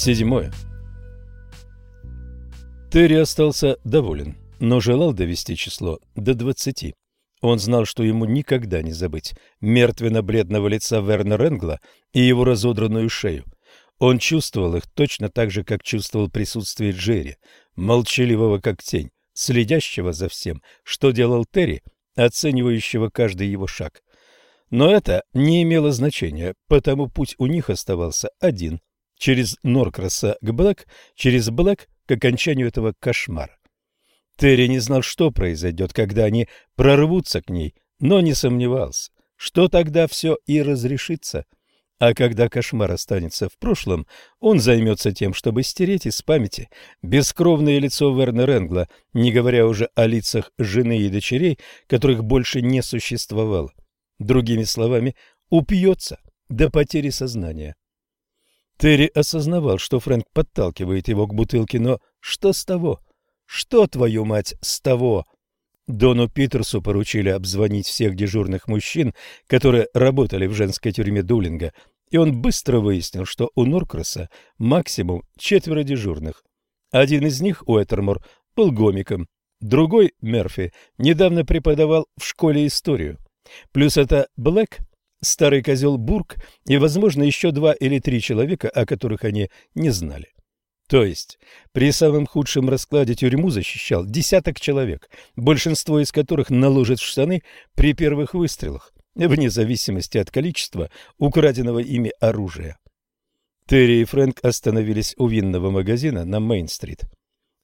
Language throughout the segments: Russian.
Седьмое. Терри остался доволен, но желал довести число до двадцати. Он знал, что ему никогда не забыть мертвенно-бледного лица Верна Ренгла и его разодранную шею. Он чувствовал их точно так же, как чувствовал присутствие Джерри, молчаливого как тень, следящего за всем, что делал Терри, оценивающего каждый его шаг. Но это не имело значения, потому путь у них оставался один через Норкраса к Блэк, через Блэк к окончанию этого кошмара. Терри не знал, что произойдет, когда они прорвутся к ней, но не сомневался, что тогда все и разрешится. А когда кошмар останется в прошлом, он займется тем, чтобы стереть из памяти бескровное лицо Верна Ренгла, не говоря уже о лицах жены и дочерей, которых больше не существовало. Другими словами, упьется до потери сознания. Терри осознавал, что Фрэнк подталкивает его к бутылке, но что с того? Что, твою мать, с того? Дону Питерсу поручили обзвонить всех дежурных мужчин, которые работали в женской тюрьме Дулинга, и он быстро выяснил, что у Норкраса максимум четверо дежурных. Один из них, Уэттермор, был гомиком, другой, Мерфи, недавно преподавал в школе историю. Плюс это Блэк, старый козел Бург и, возможно, еще два или три человека, о которых они не знали. То есть при самом худшем раскладе тюрьму защищал десяток человек, большинство из которых наложат в штаны при первых выстрелах, вне зависимости от количества украденного ими оружия. Терри и Фрэнк остановились у винного магазина на Мейн-стрит.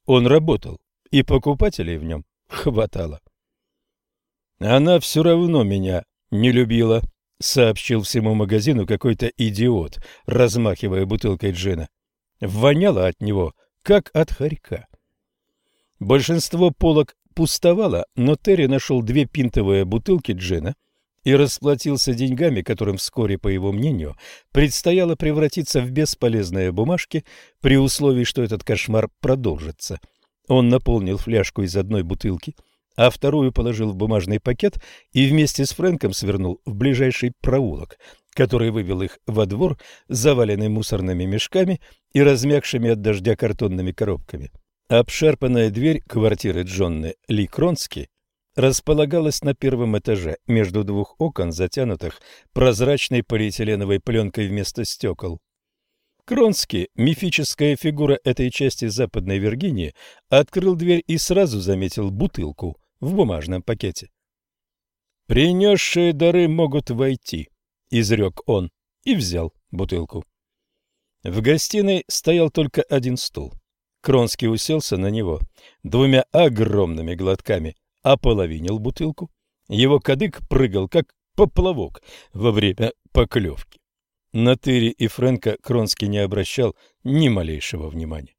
Он работал, и покупателей в нем хватало. «Она все равно меня не любила», — сообщил всему магазину какой-то идиот, размахивая бутылкой джина. Воняло от него, как от хорька. Большинство полок пустовало, но Терри нашел две пинтовые бутылки джина и расплатился деньгами, которым вскоре, по его мнению, предстояло превратиться в бесполезные бумажки при условии, что этот кошмар продолжится. Он наполнил фляжку из одной бутылки — а вторую положил в бумажный пакет и вместе с Фрэнком свернул в ближайший проулок, который вывел их во двор, заваленный мусорными мешками и размягшими от дождя картонными коробками. Обшарпанная дверь квартиры Джонны Ли Кронски располагалась на первом этаже между двух окон, затянутых прозрачной полиэтиленовой пленкой вместо стекол. Кронски, мифическая фигура этой части Западной Виргинии, открыл дверь и сразу заметил бутылку, в бумажном пакете. «Принесшие дары могут войти», — изрек он и взял бутылку. В гостиной стоял только один стул. Кронский уселся на него, двумя огромными глотками ополовинил бутылку. Его кадык прыгал, как поплавок во время поклевки. На Тыри и Фрэнка Кронский не обращал ни малейшего внимания.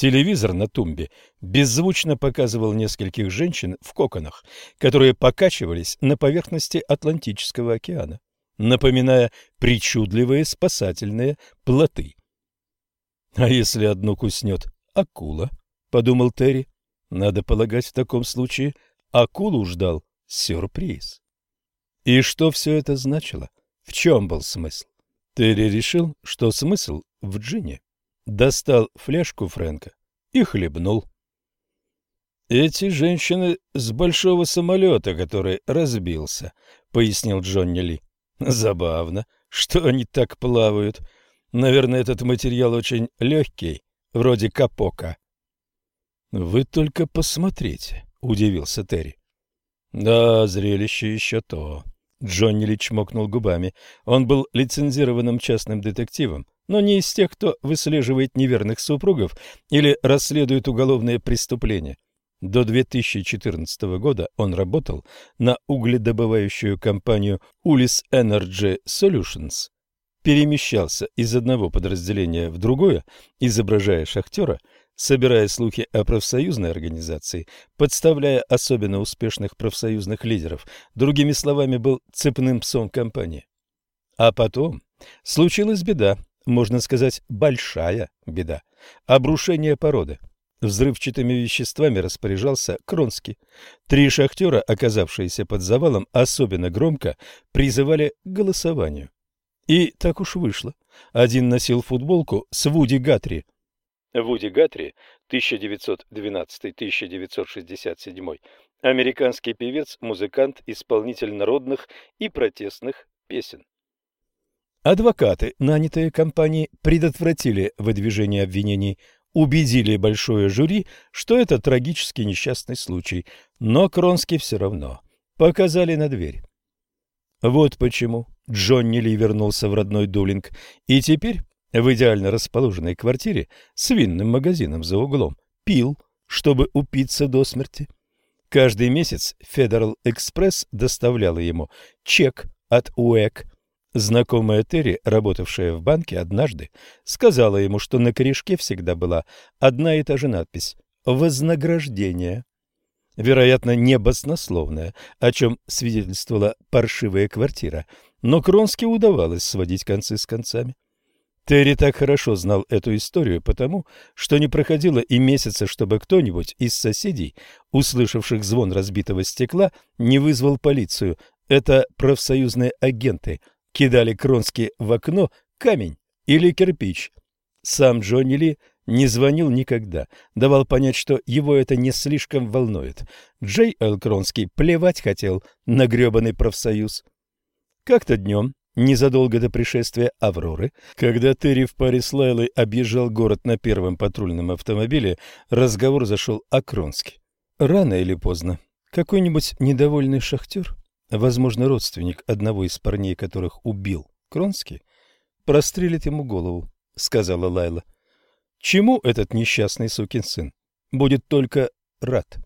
Телевизор на тумбе беззвучно показывал нескольких женщин в коконах, которые покачивались на поверхности Атлантического океана, напоминая причудливые спасательные плоты. «А если одну куснет акула?» — подумал Терри. «Надо полагать, в таком случае акулу ждал сюрприз». И что все это значило? В чем был смысл? Терри решил, что смысл в джине достал фляжку Фрэнка и хлебнул. «Эти женщины с большого самолета, который разбился», — пояснил Джонни Ли. «Забавно, что они так плавают. Наверное, этот материал очень легкий, вроде капока». «Вы только посмотрите», — удивился Терри. «Да, зрелище еще то». Джонни Ли чмокнул губами. Он был лицензированным частным детективом, но не из тех, кто выслеживает неверных супругов или расследует уголовные преступления. До 2014 года он работал на угледобывающую компанию Ulis Energy Solutions, перемещался из одного подразделения в другое, изображая шахтера, собирая слухи о профсоюзной организации, подставляя особенно успешных профсоюзных лидеров, другими словами, был цепным псом компании. А потом случилась беда, можно сказать, большая беда. Обрушение породы. Взрывчатыми веществами распоряжался Кронский. Три шахтера, оказавшиеся под завалом, особенно громко призывали к голосованию. И так уж вышло. Один носил футболку с Вуди Гатри. Вуди Гатри 1912-1967, американский певец, музыкант, исполнитель народных и протестных песен. Адвокаты, нанятые компанией, предотвратили выдвижение обвинений, убедили большое жюри, что это трагический несчастный случай, но Кронский все равно показали на дверь. Вот почему Джонни Ли вернулся в родной Дулинг, и теперь в идеально расположенной квартире с винным магазином за углом пил, чтобы упиться до смерти. Каждый месяц Федерал Экспресс доставляла ему чек от УЭК. Знакомая Терри, работавшая в банке, однажды сказала ему, что на корешке всегда была одна и та же надпись «Вознаграждение». Вероятно, не баснословная, о чем свидетельствовала паршивая квартира, но Кронски удавалось сводить концы с концами. Терри так хорошо знал эту историю потому, что не проходило и месяца, чтобы кто-нибудь из соседей, услышавших звон разбитого стекла, не вызвал полицию. Это профсоюзные агенты кидали Кронски в окно камень или кирпич. Сам Джонни Ли не звонил никогда, давал понять, что его это не слишком волнует. Джей Эл Кронский плевать хотел на гребаный профсоюз. Как-то днем Незадолго до пришествия Авроры, когда Терри в паре с Лайлой объезжал город на первом патрульном автомобиле, разговор зашел о Кронске. Рано или поздно какой-нибудь недовольный шахтер, возможно, родственник одного из парней, которых убил Кронский, прострелит ему голову, — сказала Лайла. Чему этот несчастный сукин сын? Будет только рад.